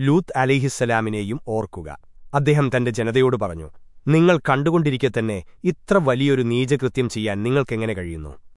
ലൂത്ത് അലിഹിസ്സലാമിനെയും ഓർക്കുക. അദ്ദേഹം തന്റെ ജനതയോട് പറഞ്ഞു നിങ്ങൾ കണ്ടുകൊണ്ടിരിക്കെ തന്നെ ഇത്ര വലിയൊരു നീചകൃത്യം ചെയ്യാൻ നിങ്ങൾക്കെങ്ങനെ കഴിയുന്നു?